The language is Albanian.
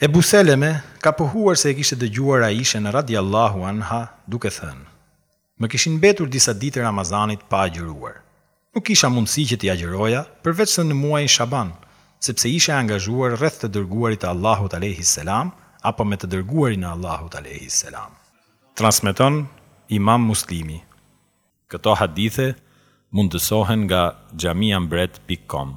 Ebu Seleme ka pohuar se e kishte dëgjuar Aishen radijallahu anha duke thënë, Më kishin mbetur disa ditë e Ramazanit pa agjëruar. Nuk kisha mundësi që t'i agjëroja, përveçse në muajin Shaban, sepse isha e angazhuar rreth të Dërguarit të Allahut alejhi selam apo me të Dërguarin e Allahut alejhi selam. Transmeton Imam Muslimi. Këto hadithe mundësohen nga xhamiambret pikë kom.